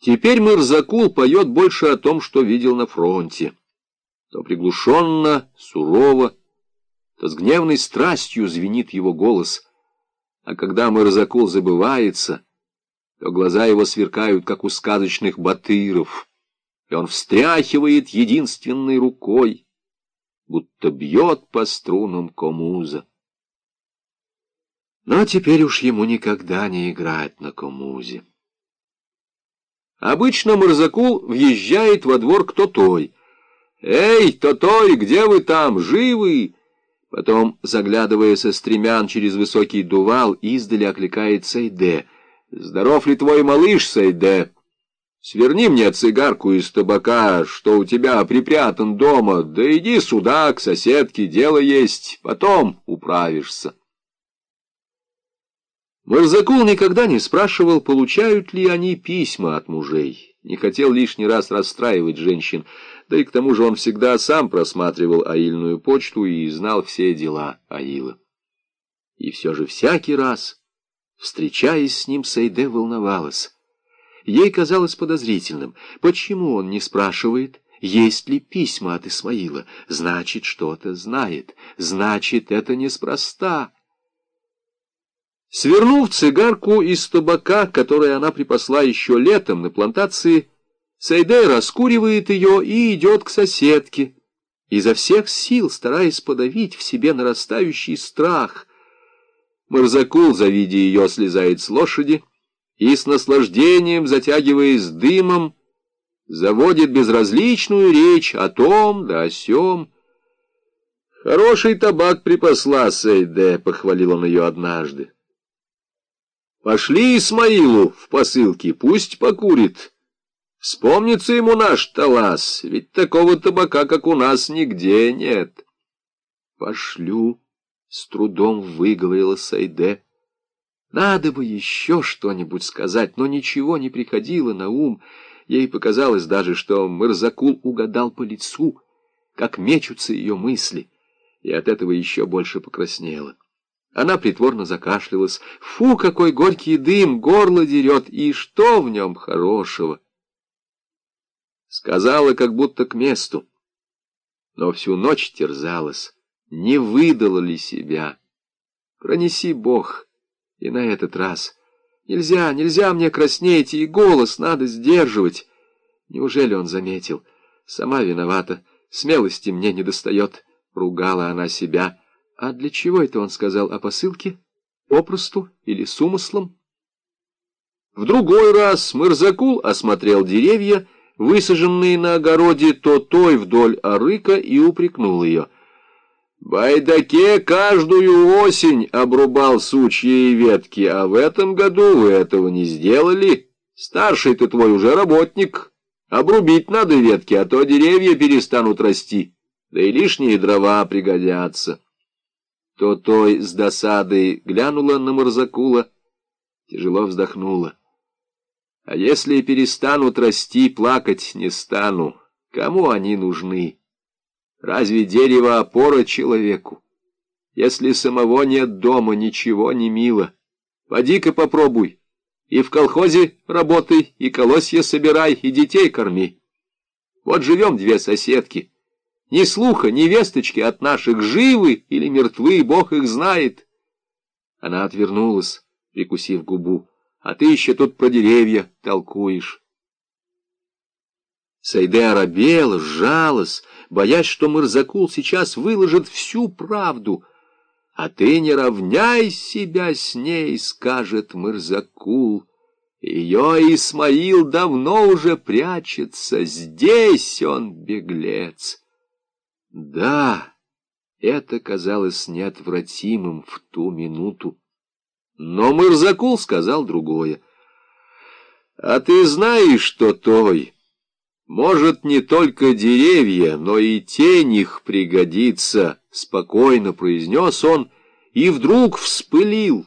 Теперь Мырзакул поет больше о том, что видел на фронте. То приглушенно, сурово, то с гневной страстью звенит его голос. А когда Мырзакул забывается, то глаза его сверкают, как у сказочных батыров, и он встряхивает единственной рукой, будто бьет по струнам комуза. Но теперь уж ему никогда не играть на комузе. Обычно Мырзакул въезжает во двор к Тотой. «Эй, Тотой, где вы там? Живы?» Потом, заглядывая со стремян через высокий дувал, издали окликает Сайде. «Здоров ли твой малыш, Сайде? Сверни мне цигарку из табака, что у тебя припрятан дома, да иди сюда, к соседке, дело есть, потом управишься». Марзакул никогда не спрашивал, получают ли они письма от мужей. Не хотел лишний раз расстраивать женщин, да и к тому же он всегда сам просматривал аильную почту и знал все дела Аила. И все же всякий раз, встречаясь с ним, Сайде волновалась. Ей казалось подозрительным, почему он не спрашивает, есть ли письма от Исмаила. Значит, что-то знает, значит, это неспроста. Свернув цигарку из табака, которую она припасла еще летом на плантации, Сайдей раскуривает ее и идет к соседке, изо всех сил стараясь подавить в себе нарастающий страх. Марзакул, завидя ее, слезает с лошади и с наслаждением, затягиваясь дымом, заводит безразличную речь о том да о сём. «Хороший табак припасла, Сейде», — похвалил он ее однажды. Пошли Исмаилу в посылке, пусть покурит. Вспомнится ему наш талас, ведь такого табака, как у нас, нигде нет. Пошлю, с трудом выговорила Сайде. Надо бы еще что-нибудь сказать, но ничего не приходило на ум. Ей показалось даже, что Мырзакул угадал по лицу, как мечутся ее мысли, и от этого еще больше покраснела. Она притворно закашлялась. Фу, какой горький дым, горло дерет, и что в нем хорошего? Сказала, как будто к месту, но всю ночь терзалась, не выдала ли себя. Пронеси, Бог, и на этот раз. Нельзя, нельзя мне краснеть, и голос надо сдерживать. Неужели он заметил? Сама виновата, смелости мне не достает, ругала она себя. А для чего это он сказал о посылке? Попросту или с умыслом? В другой раз Мырзакул осмотрел деревья, высаженные на огороде то той вдоль арыка, и упрекнул ее. «Байдаке каждую осень обрубал сучья и ветки, а в этом году вы этого не сделали. Старший ты твой уже работник. Обрубить надо ветки, а то деревья перестанут расти, да и лишние дрова пригодятся» то той с досадой глянула на Марзакула, тяжело вздохнула. А если перестанут расти, плакать не стану. Кому они нужны? Разве дерево опора человеку? Если самого нет дома, ничего не мило. Поди-ка попробуй. И в колхозе работай, и колосья собирай, и детей корми. Вот живем две соседки — ни слуха, ни весточки от наших живы или мертвы, Бог их знает. Она отвернулась, прикусив губу. А ты еще тут про деревья толкуешь. Сайде оробела, сжалась, боясь, что Мырзакул сейчас выложит всю правду. А ты не равняй себя с ней, скажет Мырзакул. Ее Исмаил давно уже прячется, здесь он беглец. Да, это казалось неотвратимым в ту минуту. Но Мырзакул сказал другое. «А ты знаешь, что той? Может, не только деревья, но и тень их пригодится», — спокойно произнес он, и вдруг вспылил,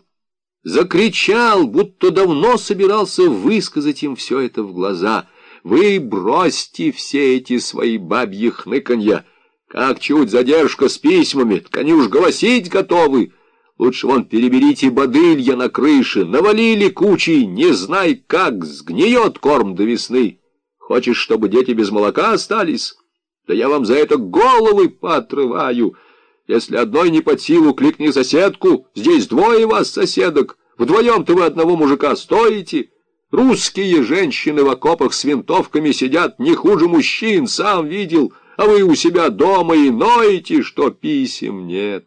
закричал, будто давно собирался высказать им все это в глаза. «Вы бросьте все эти свои бабьи хныканья!» Как чуть задержка с письмами, так они уж голосить готовы. Лучше вон переберите бодылья на крыше, навалили кучей, не знай как, сгниет корм до весны. Хочешь, чтобы дети без молока остались? Да я вам за это головы поотрываю. Если одной не под силу, кликни соседку. Здесь двое вас, соседок. Вдвоем-то вы одного мужика стоите. Русские женщины в окопах с винтовками сидят не хуже мужчин, сам видел. А вы у себя дома и ноете, что писем нет.